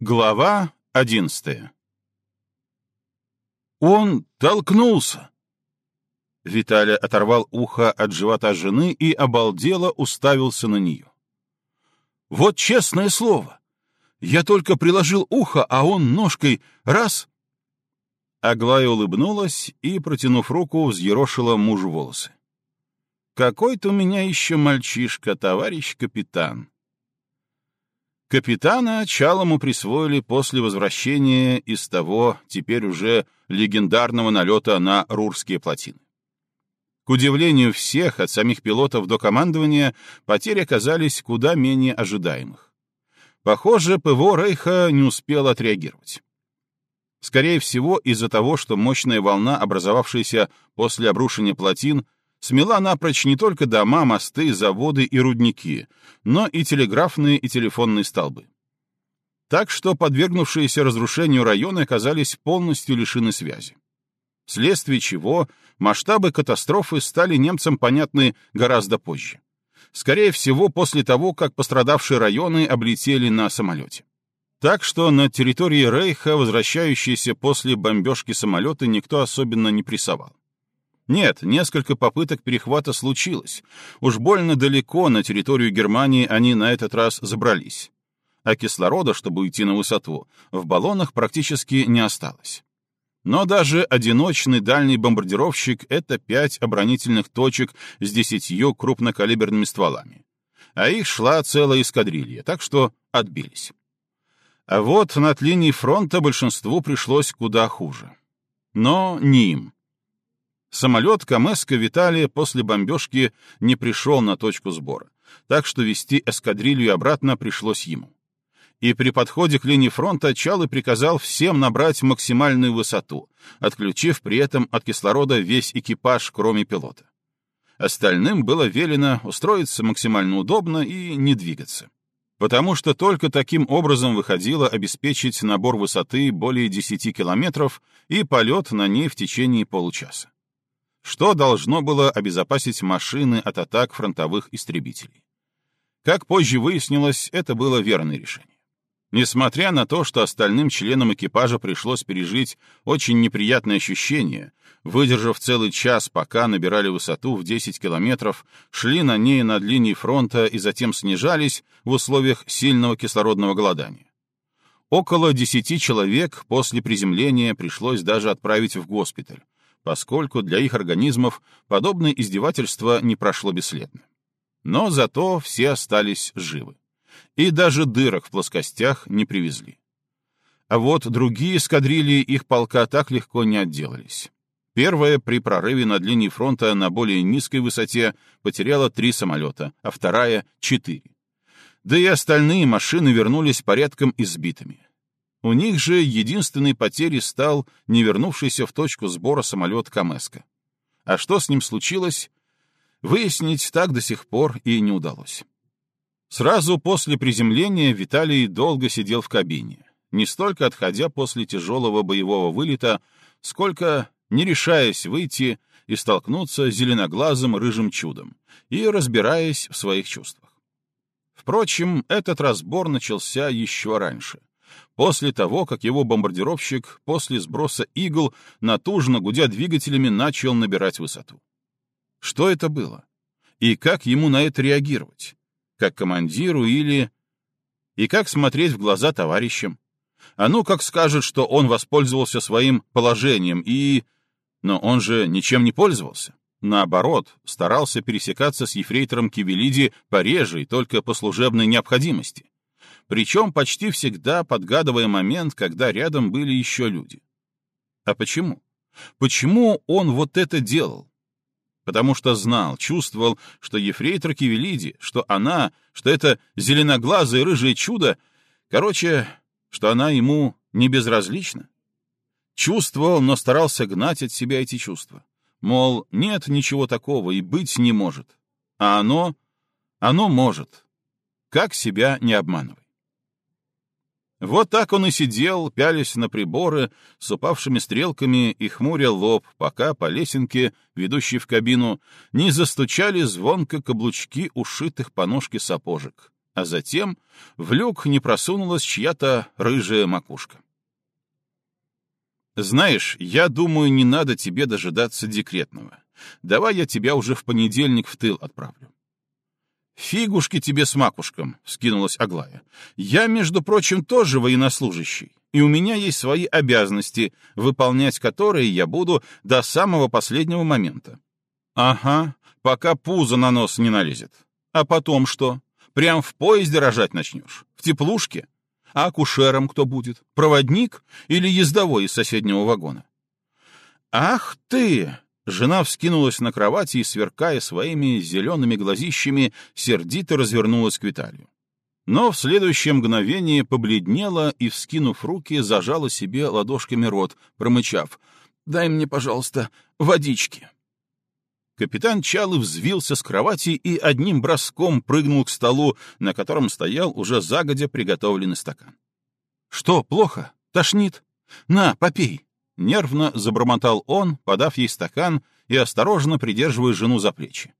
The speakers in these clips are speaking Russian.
Глава одиннадцатая Он толкнулся. Виталий оторвал ухо от живота жены и обалдело уставился на нее. Вот честное слово. Я только приложил ухо, а он ножкой раз... Аглая улыбнулась и, протянув руку, взъерошила мужу волосы. «Какой-то у меня еще мальчишка, товарищ капитан. Капитана Чалому присвоили после возвращения из того, теперь уже легендарного налета на Рурские плотины. К удивлению всех, от самих пилотов до командования, потери оказались куда менее ожидаемых. Похоже, ПВО Рейха не успел отреагировать. Скорее всего, из-за того, что мощная волна, образовавшаяся после обрушения плотин, смела напрочь не только дома, мосты, заводы и рудники, но и телеграфные и телефонные столбы. Так что подвергнувшиеся разрушению районы оказались полностью лишены связи. Вследствие чего масштабы катастрофы стали немцам понятны гораздо позже. Скорее всего, после того, как пострадавшие районы облетели на самолете. Так что на территории Рейха возвращающиеся после бомбежки самолеты никто особенно не прессовал. Нет, несколько попыток перехвата случилось. Уж больно далеко на территорию Германии они на этот раз забрались. А кислорода, чтобы уйти на высоту, в баллонах практически не осталось. Но даже одиночный дальний бомбардировщик — это пять оборонительных точек с десятью крупнокалиберными стволами. А их шла целая эскадрилья, так что отбились. А вот над линией фронта большинству пришлось куда хуже. Но не им. Самолет Камеска Виталия после бомбежки не пришел на точку сбора, так что вести эскадрилью обратно пришлось ему. И при подходе к линии фронта Чалы приказал всем набрать максимальную высоту, отключив при этом от кислорода весь экипаж, кроме пилота. Остальным было велено устроиться максимально удобно и не двигаться. Потому что только таким образом выходило обеспечить набор высоты более 10 километров и полет на ней в течение получаса что должно было обезопасить машины от атак фронтовых истребителей. Как позже выяснилось, это было верное решение. Несмотря на то, что остальным членам экипажа пришлось пережить очень неприятные ощущения, выдержав целый час, пока набирали высоту в 10 километров, шли на ней над линией фронта и затем снижались в условиях сильного кислородного голодания. Около 10 человек после приземления пришлось даже отправить в госпиталь, поскольку для их организмов подобное издевательство не прошло бесследно. Но зато все остались живы. И даже дырок в плоскостях не привезли. А вот другие эскадрильи их полка так легко не отделались. Первая при прорыве над линией фронта на более низкой высоте потеряла три самолета, а вторая — четыре. Да и остальные машины вернулись порядком избитыми. У них же единственной потерей стал не вернувшийся в точку сбора самолет Камеска. А что с ним случилось, выяснить так до сих пор и не удалось. Сразу после приземления Виталий долго сидел в кабине, не столько отходя после тяжелого боевого вылета, сколько не решаясь выйти и столкнуться с зеленоглазым рыжим чудом и разбираясь в своих чувствах. Впрочем, этот разбор начался еще раньше после того, как его бомбардировщик после сброса игл, натужно гудя двигателями, начал набирать высоту. Что это было? И как ему на это реагировать? Как командиру или... И как смотреть в глаза товарищам? А ну, как скажет, что он воспользовался своим положением и... Но он же ничем не пользовался. Наоборот, старался пересекаться с ефрейтором Кивелиди пореже и только по служебной необходимости причем почти всегда подгадывая момент, когда рядом были еще люди. А почему? Почему он вот это делал? Потому что знал, чувствовал, что ефрейтор Кивелиди, что она, что это зеленоглазое рыжее чудо, короче, что она ему не безразлична. Чувствовал, но старался гнать от себя эти чувства. Мол, нет ничего такого и быть не может. А оно, оно может. Как себя не обманывай. Вот так он и сидел, пялись на приборы с упавшими стрелками и хмуря лоб, пока по лесенке, ведущей в кабину, не застучали звонко каблучки ушитых по ножке сапожек, а затем в люк не просунулась чья-то рыжая макушка. «Знаешь, я думаю, не надо тебе дожидаться декретного. Давай я тебя уже в понедельник в тыл отправлю». «Фигушки тебе с макушком», — скинулась Аглая. «Я, между прочим, тоже военнослужащий, и у меня есть свои обязанности, выполнять которые я буду до самого последнего момента». «Ага, пока пузо на нос не налезет. А потом что? Прям в поезде рожать начнешь? В теплушке? А акушером кто будет? Проводник или ездовой из соседнего вагона? Ах ты! Жена вскинулась на кровати и, сверкая своими зелеными глазищами, сердито развернулась к Виталию. Но в следующее мгновение побледнела и, вскинув руки, зажала себе ладошками рот, промычав «Дай мне, пожалуйста, водички». Капитан Чалы взвился с кровати и одним броском прыгнул к столу, на котором стоял уже загодя приготовленный стакан. «Что, плохо? Тошнит? На, попей!» Нервно забормотал он, подав ей стакан и осторожно придерживая жену за плечи.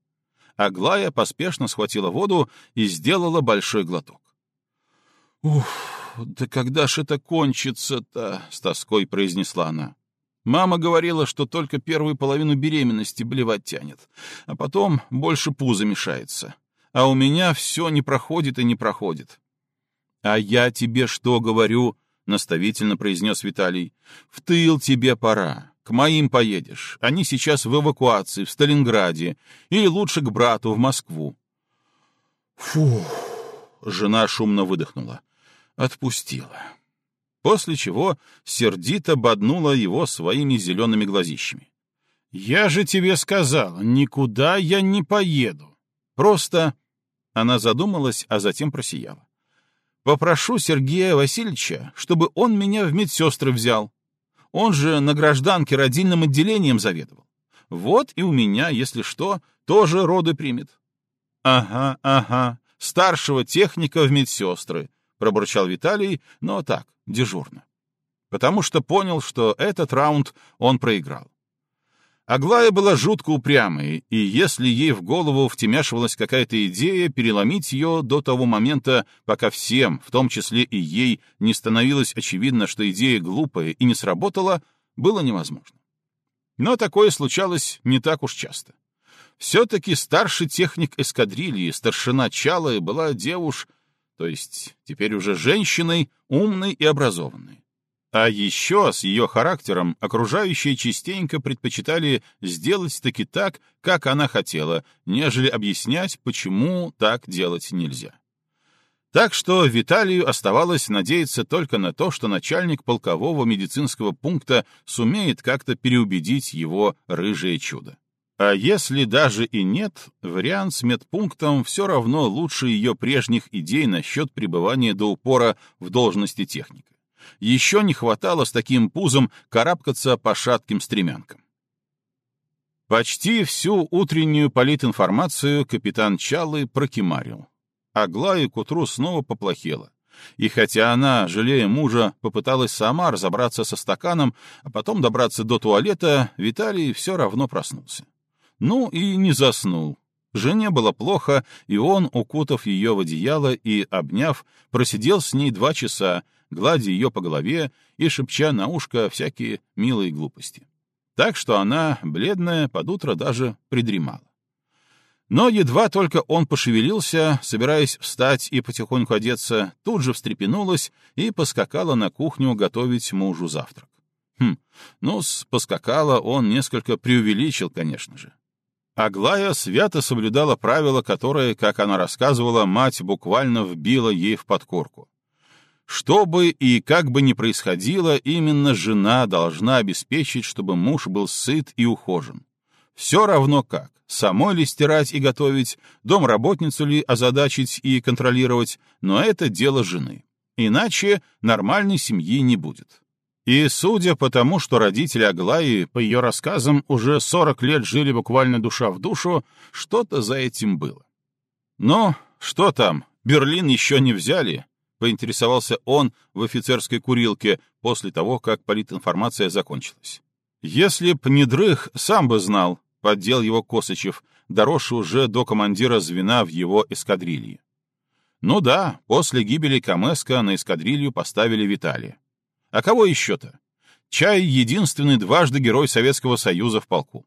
Аглая поспешно схватила воду и сделала большой глоток. «Ух, да когда ж это кончится-то?» — с тоской произнесла она. Мама говорила, что только первую половину беременности блевать тянет, а потом больше пузо мешается. А у меня все не проходит и не проходит. — А я тебе что говорю? — наставительно произнес Виталий. — В тыл тебе пора. К моим поедешь. Они сейчас в эвакуации, в Сталинграде. Или лучше к брату, в Москву. Фух! Жена шумно выдохнула. Отпустила после чего сердито боднула его своими зелеными глазищами. «Я же тебе сказал, никуда я не поеду. Просто...» Она задумалась, а затем просияла. «Попрошу Сергея Васильевича, чтобы он меня в медсестры взял. Он же на гражданке родильным отделением заведовал. Вот и у меня, если что, тоже роды примет». «Ага, ага, старшего техника в медсестры», — пробурчал Виталий, но так, дежурно. Потому что понял, что этот раунд он проиграл. Аглая была жутко упрямой, и если ей в голову втемяшивалась какая-то идея, переломить ее до того момента, пока всем, в том числе и ей, не становилось очевидно, что идея глупая и не сработала, было невозможно. Но такое случалось не так уж часто. Все-таки старший техник эскадрильи, старшина Чалы, была девушка, то есть теперь уже женщиной, умной и образованной. А еще с ее характером окружающие частенько предпочитали сделать таки так, как она хотела, нежели объяснять, почему так делать нельзя. Так что Виталию оставалось надеяться только на то, что начальник полкового медицинского пункта сумеет как-то переубедить его рыжее чудо. А если даже и нет, вариант с медпунктом все равно лучше ее прежних идей насчет пребывания до упора в должности техника. Еще не хватало с таким пузом карабкаться по шатким стремянкам. Почти всю утреннюю политинформацию капитан Чалы прокимарил. Аглая к утру снова поплохела. И хотя она, жалея мужа, попыталась сама разобраться со стаканом, а потом добраться до туалета, Виталий все равно проснулся. Ну и не заснул. Жене было плохо, и он, укутав ее в одеяло и обняв, просидел с ней два часа, гладя ее по голове и шепча на ушко всякие милые глупости. Так что она, бледная, под утро даже придремала. Но едва только он пошевелился, собираясь встать и потихоньку одеться, тут же встрепенулась и поскакала на кухню готовить мужу завтрак. Хм, ну, поскакала он несколько преувеличил, конечно же. Аглая свято соблюдала правила, которые, как она рассказывала, мать буквально вбила ей в подкорку. Что бы и как бы ни происходило, именно жена должна обеспечить, чтобы муж был сыт и ухожен. Все равно как, самой ли стирать и готовить, домработницу ли озадачить и контролировать, но это дело жены. Иначе нормальной семьи не будет. И судя по тому, что родители Аглаи, по ее рассказам, уже 40 лет жили буквально душа в душу, что-то за этим было. Но что там, Берлин еще не взяли? Поинтересовался он в офицерской курилке после того, как политинформация закончилась. Если б не дрых, сам бы знал, поддел его Косычев, доросший уже до командира звена в его эскадрилье. Ну да, после гибели Камеска на эскадрилью поставили Виталия. А кого еще-то? Чай — единственный дважды герой Советского Союза в полку.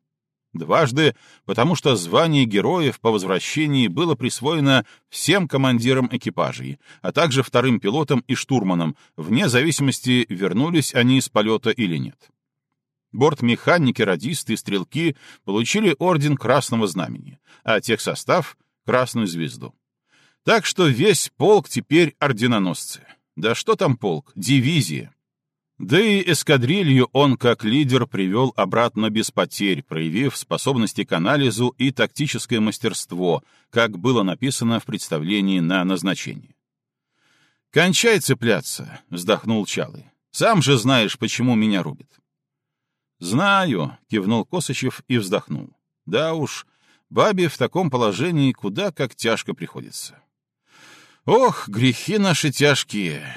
Дважды, потому что звание героев по возвращении было присвоено всем командирам экипажей, а также вторым пилотам и штурманам, вне зависимости, вернулись они из полета или нет. Бортмеханики, радисты и стрелки получили орден Красного Знамени, а техсостав — Красную Звезду. Так что весь полк теперь орденоносцы. Да что там полк, дивизия. Да и эскадрилью он как лидер привел обратно без потерь, проявив способности к анализу и тактическое мастерство, как было написано в представлении на назначение. «Кончай цепляться», — вздохнул Чалый. «Сам же знаешь, почему меня рубит». «Знаю», — кивнул Косачев и вздохнул. «Да уж, бабе в таком положении куда как тяжко приходится». «Ох, грехи наши тяжкие!»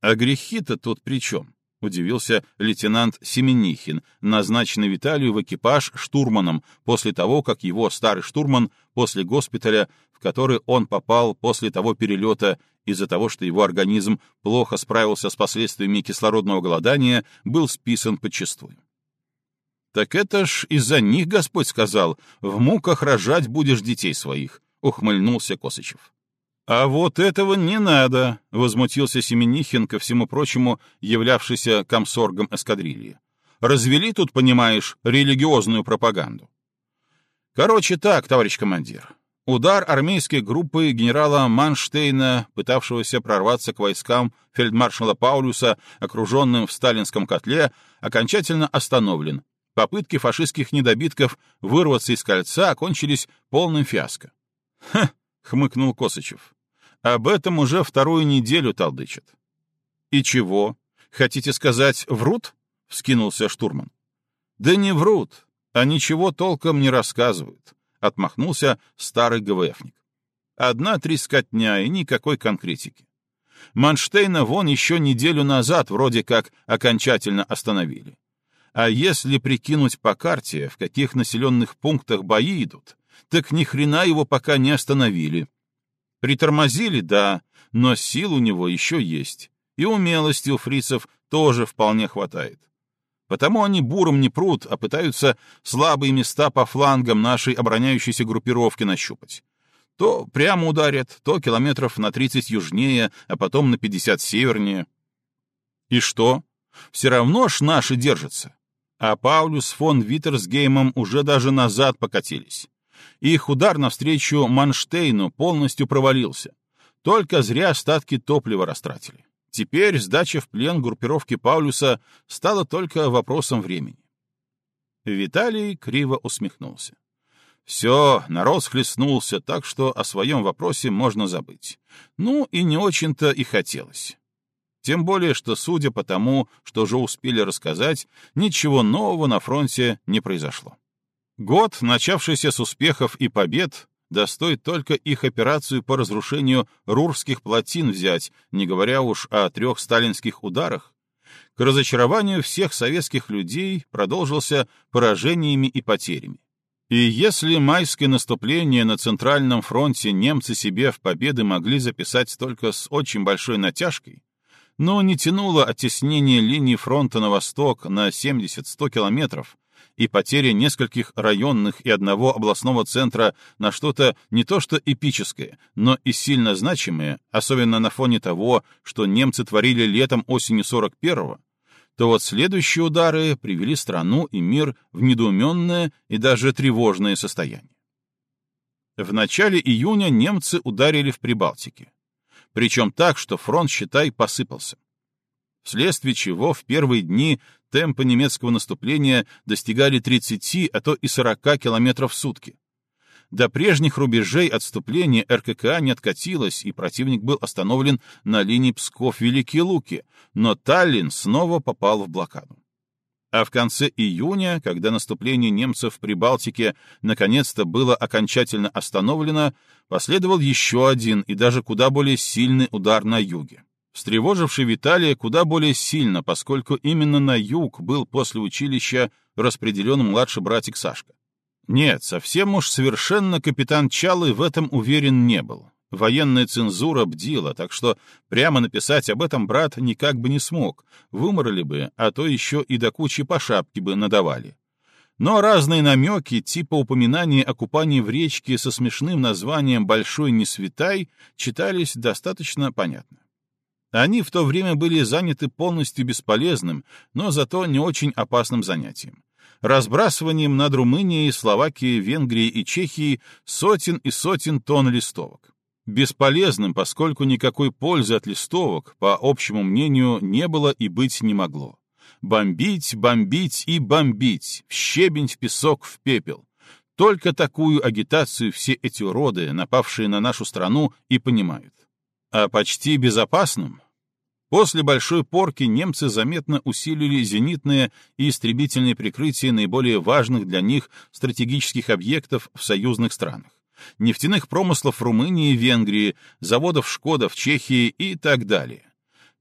«А грехи-то тут при чем?» — удивился лейтенант Семенихин, назначенный Виталию в экипаж штурманом после того, как его старый штурман после госпиталя, в который он попал после того перелета из-за того, что его организм плохо справился с последствиями кислородного голодания, был списан подчистую. «Так это ж из-за них Господь сказал, в муках рожать будешь детей своих», — ухмыльнулся Косычев. «А вот этого не надо», — возмутился Семенихин, ко всему прочему, являвшийся комсоргом эскадрильи. «Развели тут, понимаешь, религиозную пропаганду». «Короче так, товарищ командир. Удар армейской группы генерала Манштейна, пытавшегося прорваться к войскам фельдмаршала Паулюса, окруженным в сталинском котле, окончательно остановлен, Попытки фашистских недобитков вырваться из кольца окончились полным фиаско. «Ха!» — хмыкнул Косычев. «Об этом уже вторую неделю толдычат». «И чего? Хотите сказать, врут?» — вскинулся штурман. «Да не врут, а ничего толком не рассказывают», — отмахнулся старый ГВФник. «Одна трескотня и никакой конкретики. Манштейна вон еще неделю назад вроде как окончательно остановили. А если прикинуть по карте, в каких населенных пунктах бои идут, так ни хрена его пока не остановили. Притормозили, да, но сил у него еще есть. И умелости у фрицев тоже вполне хватает. Потому они буром не прут, а пытаются слабые места по флангам нашей обороняющейся группировки нащупать. То прямо ударят, то километров на 30 южнее, а потом на 50 севернее. И что? Все равно ж наши держатся а Паулюс фон Виттерсгеймом уже даже назад покатились. Их удар навстречу Манштейну полностью провалился. Только зря остатки топлива растратили. Теперь сдача в плен группировки Паулюса стала только вопросом времени. Виталий криво усмехнулся. Все, народ схлестнулся, так что о своем вопросе можно забыть. Ну и не очень-то и хотелось. Тем более, что, судя по тому, что уже успели рассказать, ничего нового на фронте не произошло. Год, начавшийся с успехов и побед, достоит только их операцию по разрушению рурских плотин взять, не говоря уж о трех сталинских ударах, к разочарованию всех советских людей продолжился поражениями и потерями. И если майское наступление на Центральном фронте немцы себе в победы могли записать только с очень большой натяжкой, но не тянуло оттеснение линии фронта на восток на 70-100 километров и потеря нескольких районных и одного областного центра на что-то не то что эпическое, но и сильно значимое, особенно на фоне того, что немцы творили летом-осенью 41-го, то вот следующие удары привели страну и мир в недоуменное и даже тревожное состояние. В начале июня немцы ударили в Прибалтике причем так, что фронт, считай, посыпался. Вследствие чего в первые дни темпы немецкого наступления достигали 30, а то и 40 километров в сутки. До прежних рубежей отступления РККА не откатилось, и противник был остановлен на линии Псков-Великие Луки, но Таллин снова попал в блокаду. А в конце июня, когда наступление немцев в Прибалтике наконец-то было окончательно остановлено, последовал еще один и даже куда более сильный удар на юге, встревоживший Виталия куда более сильно, поскольку именно на юг был после училища распределен младший братик Сашка. Нет, совсем уж совершенно капитан Чалы в этом уверен не был. Военная цензура бдила, так что прямо написать об этом брат никак бы не смог. Выморали бы, а то еще и до кучи по шапке бы надавали. Но разные намеки, типа упоминания о купании в речке со смешным названием «Большой Несвятай», читались достаточно понятно. Они в то время были заняты полностью бесполезным, но зато не очень опасным занятием разбрасыванием над Румынией, Словакией, Венгрией и Чехией сотен и сотен тонн листовок. Бесполезным, поскольку никакой пользы от листовок, по общему мнению, не было и быть не могло. Бомбить, бомбить и бомбить, в щебень, в песок, в пепел. Только такую агитацию все эти уроды, напавшие на нашу страну, и понимают. А почти безопасным После большой порки немцы заметно усилили зенитное и истребительное прикрытие наиболее важных для них стратегических объектов в союзных странах. Нефтяных промыслов Румынии и Венгрии, заводов «Шкода» в Чехии и так далее.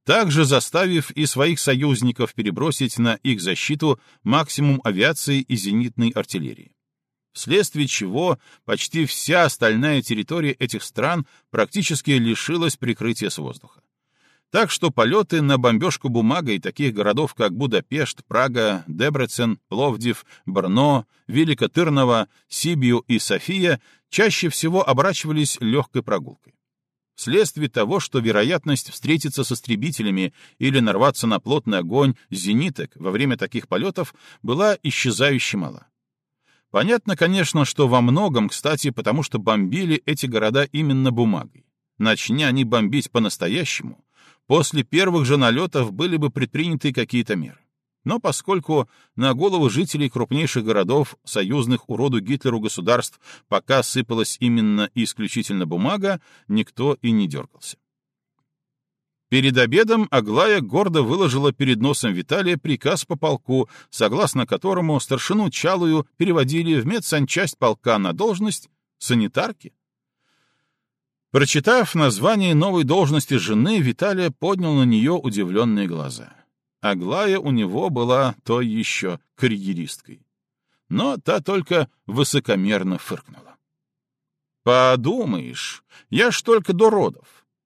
Также заставив и своих союзников перебросить на их защиту максимум авиации и зенитной артиллерии. Вследствие чего почти вся остальная территория этих стран практически лишилась прикрытия с воздуха. Так что полеты на бомбежку бумагой таких городов, как Будапешт, Прага, Дебрецен, Пловдив, Брно, Великотырново, Сибию и София чаще всего оборачивались легкой прогулкой. Вследствие того, что вероятность встретиться с истребителями или нарваться на плотный огонь зениток во время таких полетов была исчезающе мала. Понятно, конечно, что во многом, кстати, потому что бомбили эти города именно бумагой. Начни они бомбить по-настоящему, после первых же налетов были бы предприняты какие-то меры. Но поскольку на голову жителей крупнейших городов, союзных уроду Гитлеру государств, пока сыпалась именно и исключительно бумага, никто и не дергался. Перед обедом Аглая гордо выложила перед носом Виталия приказ по полку, согласно которому старшину Чалую переводили в медсанчасть полка на должность санитарки. Прочитав название новой должности жены, Виталия поднял на нее удивленные глаза. Аглая у него была той еще карьеристкой. Но та только высокомерно фыркнула. «Подумаешь, я ж только до родов.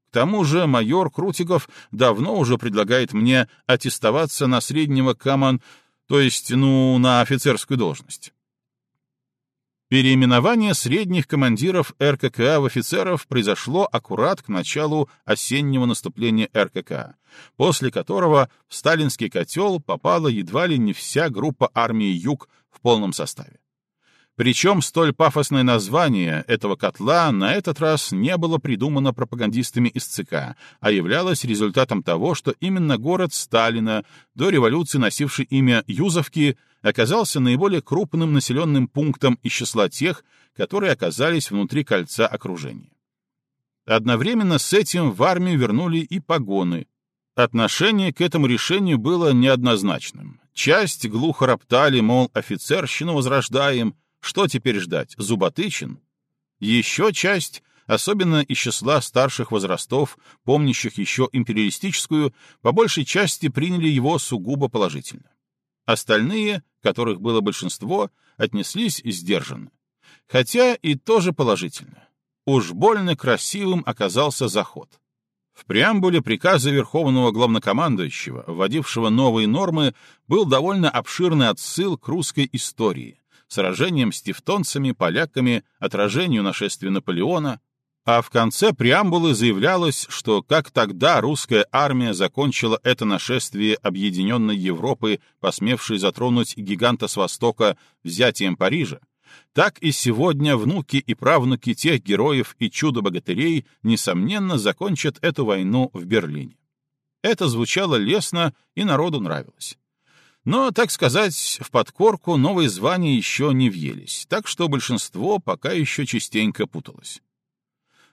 К тому же майор Крутиков давно уже предлагает мне аттестоваться на среднего каман, то есть, ну, на офицерскую должность. Переименование средних командиров РККА в офицеров произошло аккурат к началу осеннего наступления РККА, после которого в сталинский котел попала едва ли не вся группа армии «Юг» в полном составе. Причем столь пафосное название этого котла на этот раз не было придумано пропагандистами из ЦК, а являлось результатом того, что именно город Сталина, до революции носивший имя Юзовки, оказался наиболее крупным населенным пунктом из числа тех, которые оказались внутри кольца окружения. Одновременно с этим в армию вернули и погоны. Отношение к этому решению было неоднозначным. Часть глухо роптали, мол, офицерщину возрождаем — что теперь ждать? Зуботычин? Еще часть, особенно из числа старших возрастов, помнящих еще империалистическую, по большей части приняли его сугубо положительно. Остальные, которых было большинство, отнеслись сдержанно. Хотя и тоже положительно. Уж больно красивым оказался заход. В преамбуле приказа Верховного Главнокомандующего, вводившего новые нормы, был довольно обширный отсыл к русской истории, сражением с тевтонцами, поляками, отражению нашествия Наполеона, а в конце преамбулы заявлялось, что как тогда русская армия закончила это нашествие объединенной Европы, посмевшей затронуть гиганта с Востока взятием Парижа, так и сегодня внуки и правнуки тех героев и чудо-богатырей, несомненно, закончат эту войну в Берлине. Это звучало лестно и народу нравилось. Но, так сказать, в подкорку новые звания еще не въелись, так что большинство пока еще частенько путалось.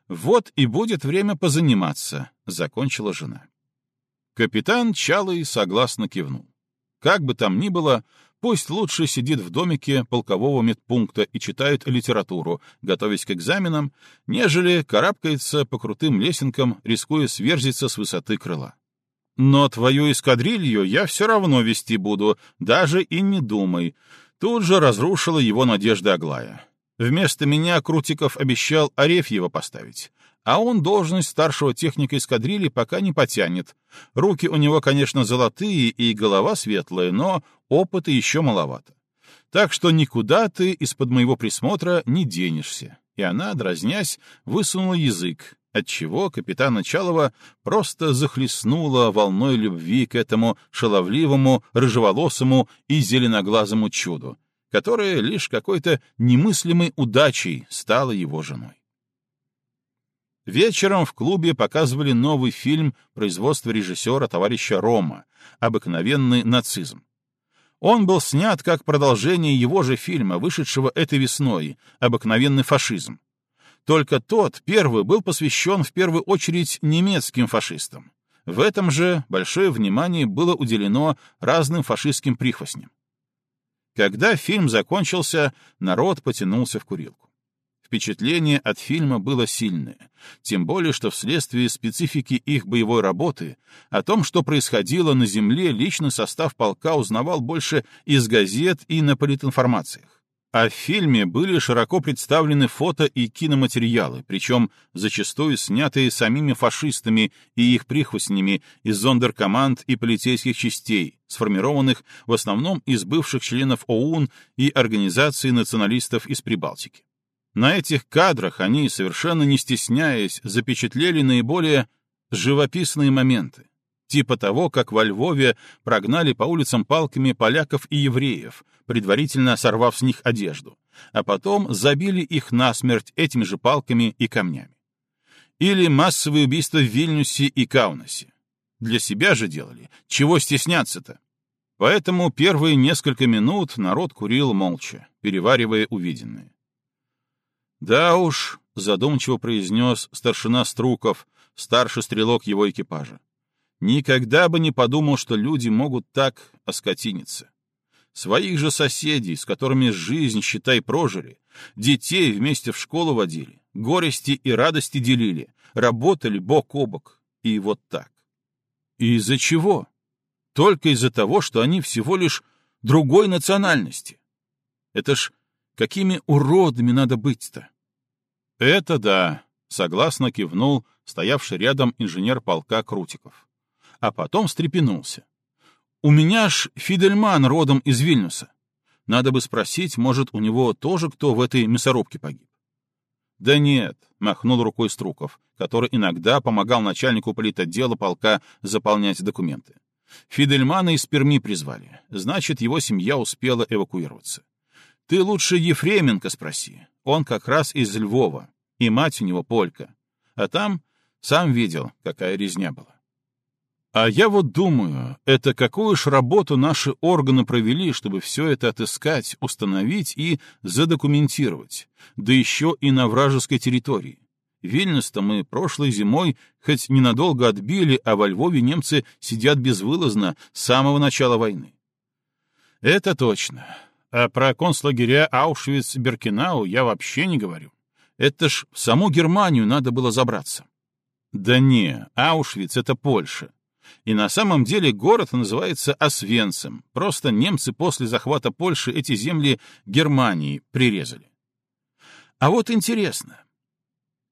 «Вот и будет время позаниматься», — закончила жена. Капитан Чалый согласно кивнул. Как бы там ни было, пусть лучше сидит в домике полкового медпункта и читает литературу, готовясь к экзаменам, нежели карабкается по крутым лесенкам, рискуя сверзиться с высоты крыла. Но твою эскадрилью я все равно вести буду, даже и не думай. Тут же разрушила его надежды Аглая. Вместо меня Крутиков обещал Арефьева поставить. а он должность старшего техника эскадрильи пока не потянет. Руки у него, конечно, золотые и голова светлая, но опыта еще маловато. Так что никуда ты из-под моего присмотра не денешься. И она, дразнясь, высунула язык, отчего капитана Чалова просто захлестнула волной любви к этому шаловливому, рыжеволосому и зеленоглазому чуду, которое лишь какой-то немыслимой удачей стало его женой. Вечером в клубе показывали новый фильм производства режиссера товарища Рома «Обыкновенный нацизм». Он был снят как продолжение его же фильма, вышедшего этой весной, «Обыкновенный фашизм». Только тот, первый, был посвящен в первую очередь немецким фашистам. В этом же большое внимание было уделено разным фашистским прихвостням. Когда фильм закончился, народ потянулся в курилку. Впечатление от фильма было сильное, тем более что вследствие специфики их боевой работы о том, что происходило на земле, личный состав полка узнавал больше из газет и на политинформациях. А в фильме были широко представлены фото и киноматериалы, причем зачастую снятые самими фашистами и их прихвостнями из зондеркоманд и полицейских частей, сформированных в основном из бывших членов ОУН и Организации националистов из Прибалтики. На этих кадрах они, совершенно не стесняясь, запечатлели наиболее живописные моменты, типа того, как во Львове прогнали по улицам палками поляков и евреев, предварительно сорвав с них одежду, а потом забили их насмерть этими же палками и камнями. Или массовые убийства в Вильнюсе и Каунасе. Для себя же делали. Чего стесняться-то? Поэтому первые несколько минут народ курил молча, переваривая увиденное. «Да уж», — задумчиво произнес старшина Струков, старший стрелок его экипажа. «Никогда бы не подумал, что люди могут так оскотиниться. Своих же соседей, с которыми жизнь, считай, прожили, детей вместе в школу водили, горести и радости делили, работали бок о бок. И вот так. И из-за чего? Только из-за того, что они всего лишь другой национальности. Это ж какими уродами надо быть-то? «Это да», — согласно кивнул стоявший рядом инженер полка Крутиков. А потом встрепенулся. «У меня ж Фидельман родом из Вильнюса. Надо бы спросить, может, у него тоже кто в этой мясорубке погиб?» «Да нет», — махнул рукой Струков, который иногда помогал начальнику политотдела полка заполнять документы. Фидельмана из Перми призвали, значит, его семья успела эвакуироваться. Ты лучше Ефременко спроси, он как раз из Львова, и мать у него полька. А там сам видел, какая резня была. А я вот думаю, это какую ж работу наши органы провели, чтобы все это отыскать, установить и задокументировать, да еще и на вражеской территории. Вильнюс-то мы прошлой зимой хоть ненадолго отбили, а во Львове немцы сидят безвылазно с самого начала войны. Это точно. А про концлагеря Аушвиц-Беркинау я вообще не говорю. Это ж в саму Германию надо было забраться. Да не, Аушвиц — это Польша. И на самом деле город называется Освенцем. Просто немцы после захвата Польши эти земли Германии прирезали. А вот интересно.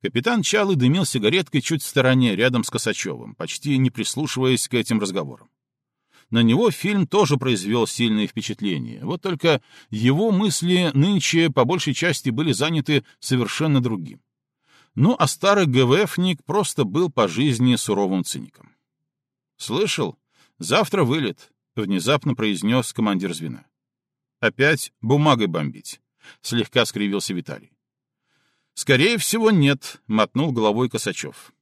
Капитан Чалы дымил сигареткой чуть в стороне, рядом с Косачевым, почти не прислушиваясь к этим разговорам. На него фильм тоже произвел сильное впечатление. Вот только его мысли нынче по большей части были заняты совершенно другим. Ну, а старый ГВФник просто был по жизни суровым циником. «Слышал? Завтра вылет», — внезапно произнес командир звена. «Опять бумагой бомбить», — слегка скривился Виталий. «Скорее всего, нет», — мотнул головой Косачев.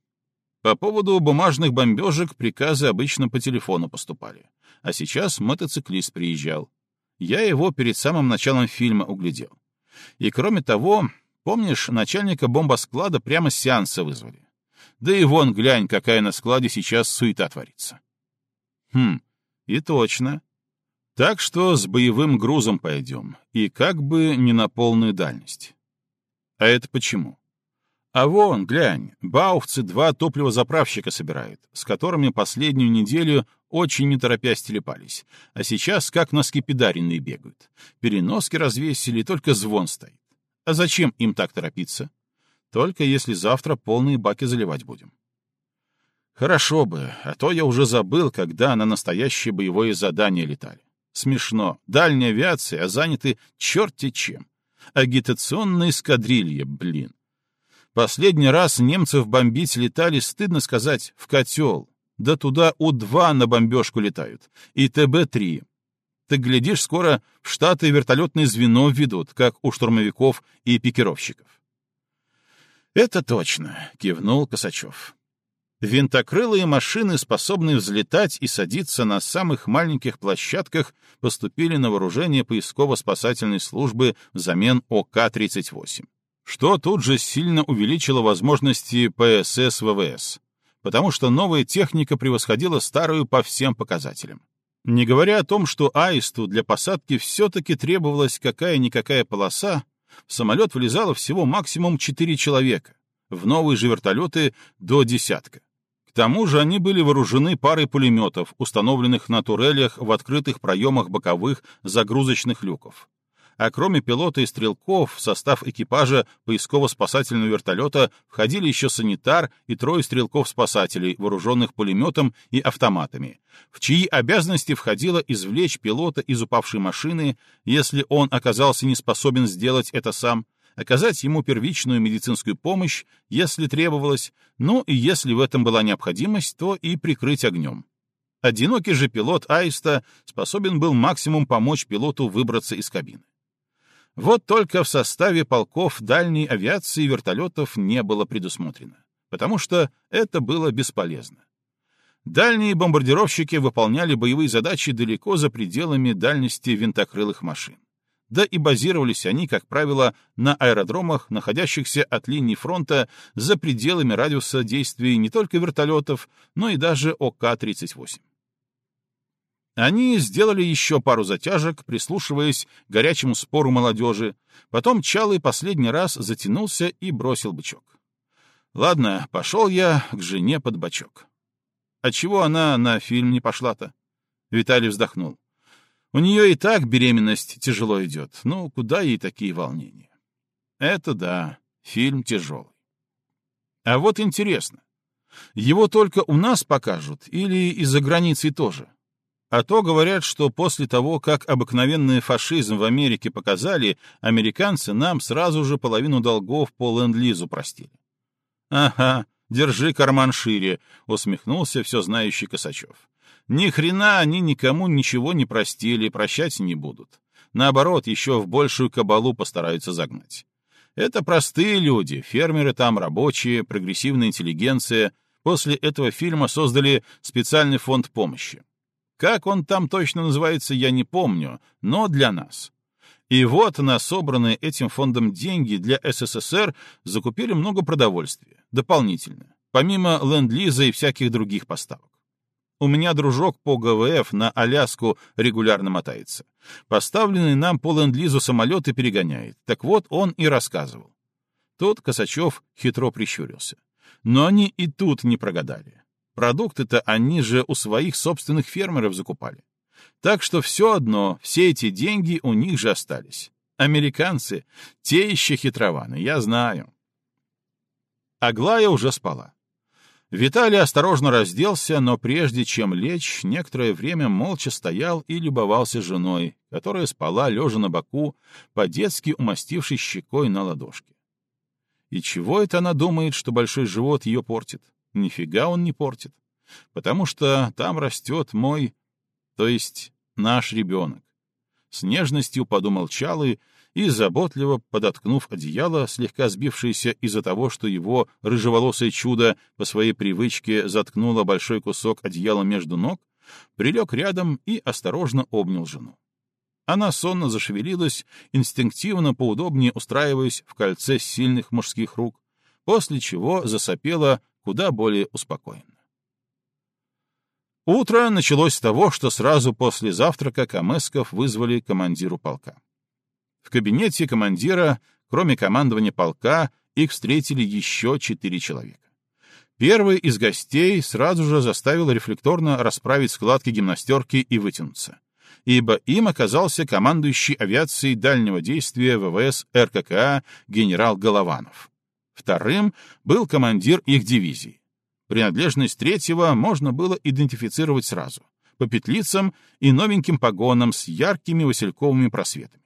По поводу бумажных бомбежек приказы обычно по телефону поступали а сейчас мотоциклист приезжал. Я его перед самым началом фильма углядел. И кроме того, помнишь, начальника бомбосклада прямо с сеанса вызвали. Да и вон, глянь, какая на складе сейчас суета творится. Хм, и точно. Так что с боевым грузом пойдем, и как бы не на полную дальность. А это почему? А вон, глянь, бауфцы два топливозаправщика собирают, с которыми последнюю неделю очень не торопясь телепались, а сейчас как на скипидаренные бегают. Переноски развесили, только звон стоит. А зачем им так торопиться? Только если завтра полные баки заливать будем. Хорошо бы, а то я уже забыл, когда на настоящее боевое задание летали. Смешно. Дальняя авиация, а заняты черти чем. Агитационные эскадрилья, блин. Последний раз немцев бомбить летали, стыдно сказать, в котел. Да туда У-2 на бомбежку летают. И ТБ-3. Так, глядишь, скоро в Штаты вертолетное звено введут, как у штурмовиков и пикировщиков. «Это точно», — кивнул Косачев. Винтокрылые машины, способные взлетать и садиться на самых маленьких площадках, поступили на вооружение поисково-спасательной службы взамен ОК-38, что тут же сильно увеличило возможности ПСС ВВС, потому что новая техника превосходила старую по всем показателям. Не говоря о том, что аисту для посадки все-таки требовалась какая-никакая полоса, в самолет влезало всего максимум 4 человека, в новые же вертолеты до десятка. К тому же они были вооружены парой пулеметов, установленных на турелях в открытых проемах боковых загрузочных люков. А кроме пилота и стрелков, в состав экипажа поисково-спасательного вертолета входили еще санитар и трое стрелков-спасателей, вооруженных пулеметом и автоматами, в чьи обязанности входило извлечь пилота из упавшей машины, если он оказался не способен сделать это сам, оказать ему первичную медицинскую помощь, если требовалось, ну и если в этом была необходимость, то и прикрыть огнем. Одинокий же пилот Аиста способен был максимум помочь пилоту выбраться из кабины. Вот только в составе полков дальней авиации вертолетов не было предусмотрено, потому что это было бесполезно. Дальние бомбардировщики выполняли боевые задачи далеко за пределами дальности винтокрылых машин да и базировались они, как правило, на аэродромах, находящихся от линии фронта за пределами радиуса действий не только вертолетов, но и даже ОК-38. Они сделали еще пару затяжек, прислушиваясь к горячему спору молодежи, потом Чалый последний раз затянулся и бросил бычок. Ладно, пошел я к жене под бочок. А чего она на фильм не пошла-то? Виталий вздохнул. У нее и так беременность тяжело идет. Ну, куда ей такие волнения? Это да, фильм тяжелый. А вот интересно, его только у нас покажут или из-за границы тоже? А то говорят, что после того, как обыкновенный фашизм в Америке показали, американцы нам сразу же половину долгов по ленд-лизу простили. Ага, держи карман шире, усмехнулся все знающий Косачев. Ни хрена они никому ничего не простили, прощать не будут. Наоборот, еще в большую кабалу постараются загнать. Это простые люди, фермеры там, рабочие, прогрессивная интеллигенция. После этого фильма создали специальный фонд помощи. Как он там точно называется, я не помню, но для нас. И вот на собранные этим фондом деньги для СССР закупили много продовольствия, дополнительно, помимо ленд-лиза и всяких других поставок. У меня дружок по ГВФ на Аляску регулярно мотается. Поставленный нам по ленд-лизу самолеты перегоняет. Так вот, он и рассказывал. Тут Косачев хитро прищурился. Но они и тут не прогадали. Продукты-то они же у своих собственных фермеров закупали. Так что все одно, все эти деньги у них же остались. Американцы — те еще хитрованы, я знаю. Аглая уже спала. Виталий осторожно разделся, но прежде чем лечь, некоторое время молча стоял и любовался женой, которая спала, лежа на боку, по-детски умастившись щекой на ладошке. И чего это она думает, что большой живот ее портит? Нифига он не портит. Потому что там растет мой, то есть наш ребенок. С нежностью подумал Чалы и, заботливо подоткнув одеяло, слегка сбившееся из-за того, что его рыжеволосое чудо по своей привычке заткнуло большой кусок одеяла между ног, прилег рядом и осторожно обнял жену. Она сонно зашевелилась, инстинктивно поудобнее устраиваясь в кольце сильных мужских рук, после чего засопела куда более успокоенно. Утро началось с того, что сразу после завтрака Камесков вызвали командиру полка. В кабинете командира, кроме командования полка, их встретили еще четыре человека. Первый из гостей сразу же заставил рефлекторно расправить складки гимнастерки и вытянуться, ибо им оказался командующий авиацией дальнего действия ВВС РККА генерал Голованов. Вторым был командир их дивизии. Принадлежность третьего можно было идентифицировать сразу — по петлицам и новеньким погонам с яркими васильковыми просветами.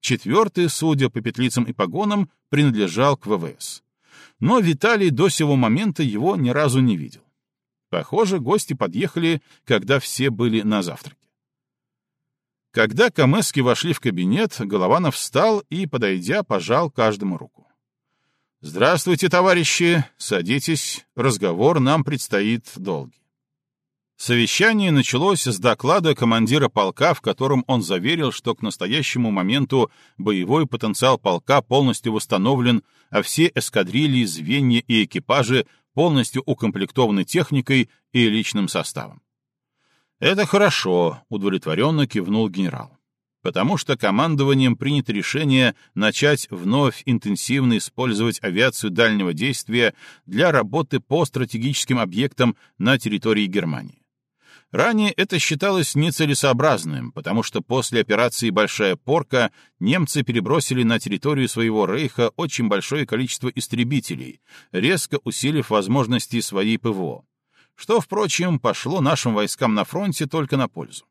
Четвертый, судя по петлицам и погонам, принадлежал к ВВС. Но Виталий до сего момента его ни разу не видел. Похоже, гости подъехали, когда все были на завтраке. Когда Камески вошли в кабинет, Голованов встал и, подойдя, пожал каждому руку. «Здравствуйте, товарищи! Садитесь, разговор нам предстоит долгий». Совещание началось с доклада командира полка, в котором он заверил, что к настоящему моменту боевой потенциал полка полностью восстановлен, а все эскадрильи, звенья и экипажи полностью укомплектованы техникой и личным составом. «Это хорошо», — удовлетворенно кивнул генерал. «Потому что командованием принято решение начать вновь интенсивно использовать авиацию дальнего действия для работы по стратегическим объектам на территории Германии. Ранее это считалось нецелесообразным, потому что после операции «Большая порка» немцы перебросили на территорию своего рейха очень большое количество истребителей, резко усилив возможности своей ПВО что, впрочем, пошло нашим войскам на фронте только на пользу.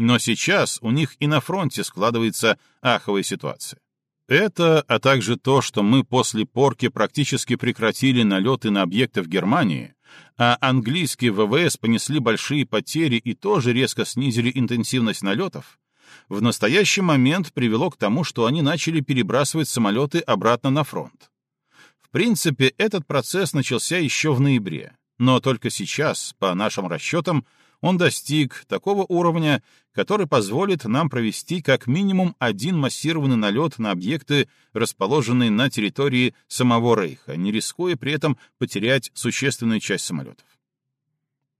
Но сейчас у них и на фронте складывается аховая ситуация. Это, а также то, что мы после порки практически прекратили налеты на объекты в Германии, а английские ВВС понесли большие потери и тоже резко снизили интенсивность налетов, в настоящий момент привело к тому, что они начали перебрасывать самолеты обратно на фронт. В принципе, этот процесс начался еще в ноябре, но только сейчас, по нашим расчетам, он достиг такого уровня, который позволит нам провести как минимум один массированный налет на объекты, расположенные на территории самого Рейха, не рискуя при этом потерять существенную часть самолетов.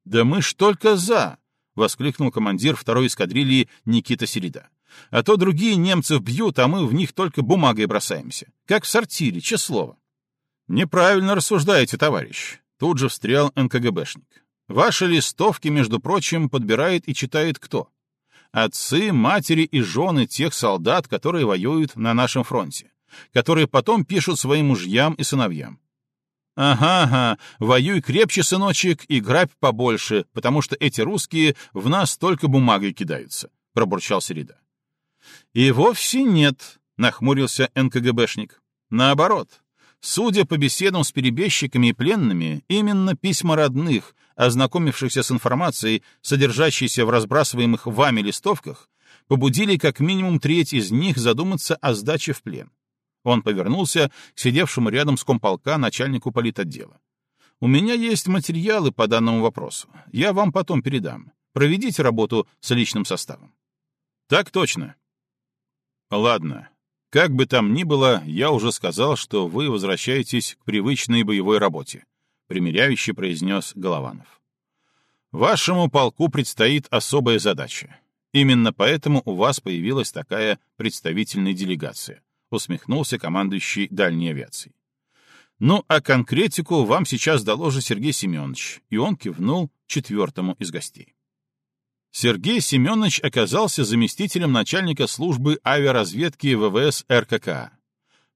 «Да мы ж только за!» — воскликнул командир второй эскадрильи Никита Середа. «А то другие немцев бьют, а мы в них только бумагой бросаемся. Как в сортире, числово». «Неправильно рассуждаете, товарищ. Тут же встрял НКГБшник. Ваши листовки, между прочим, подбирает и читает кто? Отцы, матери и жены тех солдат, которые воюют на нашем фронте, которые потом пишут своим мужьям и сыновьям. «Ага, ага, воюй крепче, сыночек, и грабь побольше, потому что эти русские в нас только бумагой кидаются», — пробурчал Середа. «И вовсе нет», — нахмурился НКГБшник. «Наоборот, Судя по беседам с перебежчиками и пленными, именно письма родных, ознакомившихся с информацией, содержащейся в разбрасываемых вами листовках, побудили как минимум треть из них задуматься о сдаче в плен. Он повернулся к сидевшему рядом с комполка начальнику политотдела. «У меня есть материалы по данному вопросу. Я вам потом передам. Проведите работу с личным составом». «Так точно». «Ладно, как бы там ни было, я уже сказал, что вы возвращаетесь к привычной боевой работе, примиряюще произнес Голованов. Вашему полку предстоит особая задача. Именно поэтому у вас появилась такая представительная делегация, усмехнулся командующий дальней авиацией. Ну, а конкретику вам сейчас доложит Сергей Семенович, и он кивнул четвертому из гостей. Сергей Семенович оказался заместителем начальника службы авиаразведки ВВС РКК.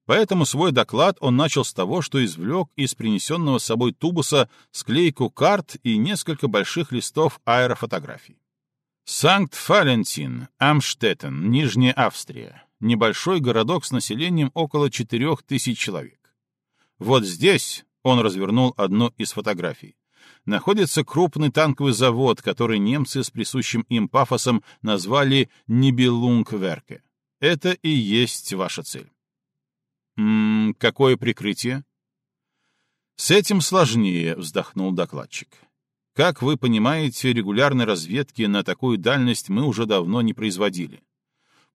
Поэтому свой доклад он начал с того, что извлек из принесенного с собой тубуса склейку карт и несколько больших листов аэрофотографий. Санкт-Фалентин, Амштеттен, Нижняя Австрия. Небольшой городок с населением около 4000 человек. Вот здесь он развернул одну из фотографий находится крупный танковый завод, который немцы с присущим им пафосом назвали Нибелунгверке. Это и есть ваша цель. Ммм, какое прикрытие? С этим сложнее, вздохнул докладчик. Как вы понимаете, регулярной разведки на такую дальность мы уже давно не производили.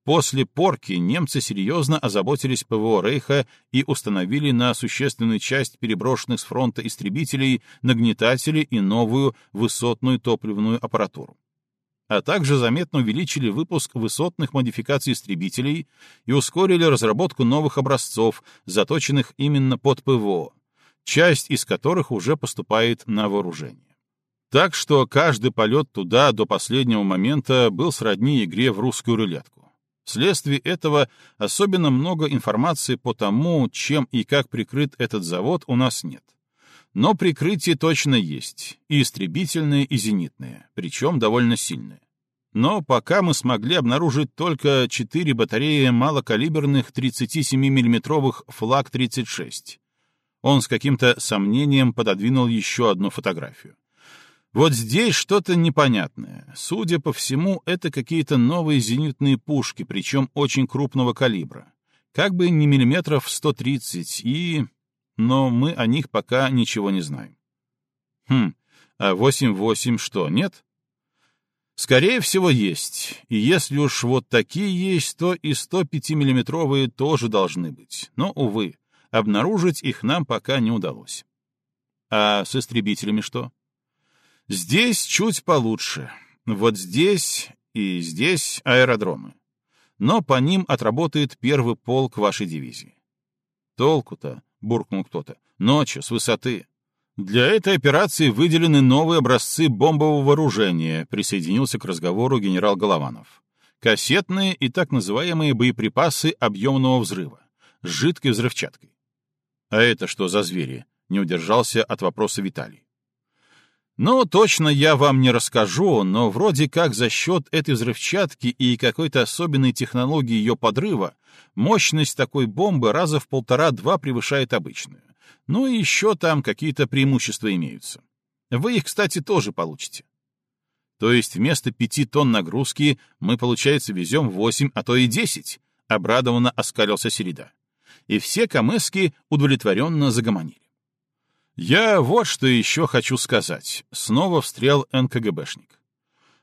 После порки немцы серьезно озаботились ПВО Рейха и установили на существенную часть переброшенных с фронта истребителей нагнетатели и новую высотную топливную аппаратуру. А также заметно увеличили выпуск высотных модификаций истребителей и ускорили разработку новых образцов, заточенных именно под ПВО, часть из которых уже поступает на вооружение. Так что каждый полет туда до последнего момента был сродни игре в русскую рулетку. Вследствие этого особенно много информации по тому, чем и как прикрыт этот завод, у нас нет. Но прикрытие точно есть, и истребительное, и зенитное, причем довольно сильное. Но пока мы смогли обнаружить только четыре батареи малокалиберных 37 миллиметровых «Флаг-36». Он с каким-то сомнением пододвинул еще одну фотографию. Вот здесь что-то непонятное. Судя по всему, это какие-то новые зенитные пушки, причем очень крупного калибра. Как бы не миллиметров 130 и... Но мы о них пока ничего не знаем. Хм, а 8.8 что, нет? Скорее всего, есть. И если уж вот такие есть, то и 105-миллиметровые тоже должны быть. Но, увы, обнаружить их нам пока не удалось. А с истребителями что? Здесь чуть получше. Вот здесь и здесь аэродромы. Но по ним отработает первый полк вашей дивизии. Толку-то, буркнул кто-то, ночью, с высоты. Для этой операции выделены новые образцы бомбового вооружения, присоединился к разговору генерал Голованов. Кассетные и так называемые боеприпасы объемного взрыва с жидкой взрывчаткой. А это что за звери? Не удержался от вопроса Виталий. Ну, точно я вам не расскажу, но вроде как за счет этой взрывчатки и какой-то особенной технологии ее подрыва мощность такой бомбы раза в полтора-два превышает обычную. Ну и еще там какие-то преимущества имеются. Вы их, кстати, тоже получите. То есть вместо пяти тонн нагрузки мы, получается, везем восемь, а то и десять, — обрадованно оскалился Середа. И все камески удовлетворенно загомонили. Я вот что еще хочу сказать. Снова встрял НКГБшник.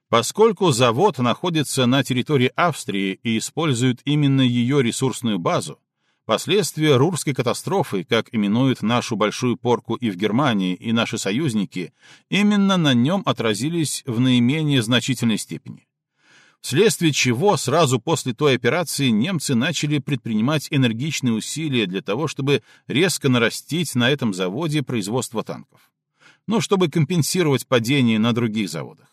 Поскольку завод находится на территории Австрии и использует именно ее ресурсную базу, последствия Рурской катастрофы, как именуют нашу большую порку и в Германии, и наши союзники, именно на нем отразились в наименее значительной степени вследствие чего сразу после той операции немцы начали предпринимать энергичные усилия для того, чтобы резко нарастить на этом заводе производство танков. Ну, чтобы компенсировать падение на других заводах.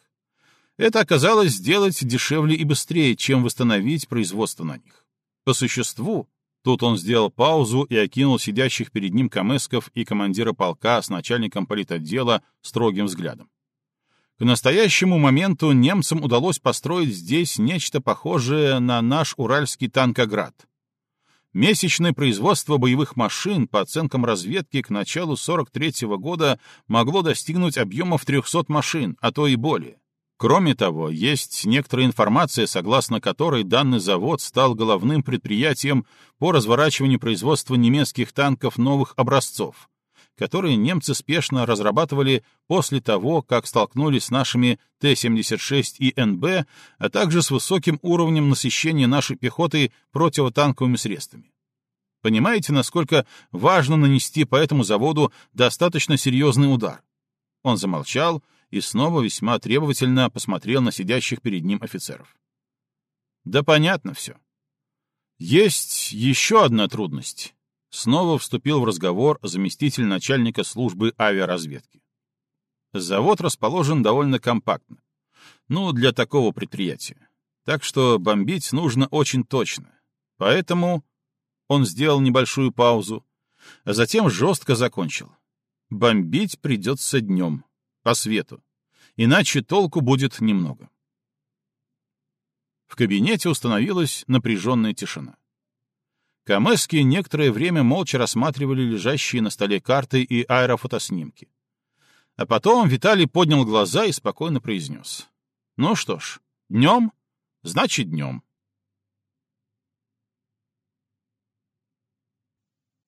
Это оказалось сделать дешевле и быстрее, чем восстановить производство на них. По существу, тут он сделал паузу и окинул сидящих перед ним камесков и командира полка с начальником политотдела строгим взглядом. К настоящему моменту немцам удалось построить здесь нечто похожее на наш уральский танкоград. Месячное производство боевых машин, по оценкам разведки, к началу 43 -го года могло достигнуть объемов 300 машин, а то и более. Кроме того, есть некоторая информация, согласно которой данный завод стал головным предприятием по разворачиванию производства немецких танков новых образцов, которые немцы спешно разрабатывали после того, как столкнулись с нашими Т-76 и НБ, а также с высоким уровнем насыщения нашей пехоты противотанковыми средствами. Понимаете, насколько важно нанести по этому заводу достаточно серьезный удар? Он замолчал и снова весьма требовательно посмотрел на сидящих перед ним офицеров. Да понятно все. Есть еще одна трудность, снова вступил в разговор заместитель начальника службы авиаразведки. Завод расположен довольно компактно. Ну, для такого предприятия. Так что бомбить нужно очень точно. Поэтому он сделал небольшую паузу, а затем жестко закончил. Бомбить придется днем, по свету. Иначе толку будет немного. В кабинете установилась напряженная тишина. Камески некоторое время молча рассматривали лежащие на столе карты и аэрофотоснимки. А потом Виталий поднял глаза и спокойно произнес. «Ну что ж, днем? Значит, днем.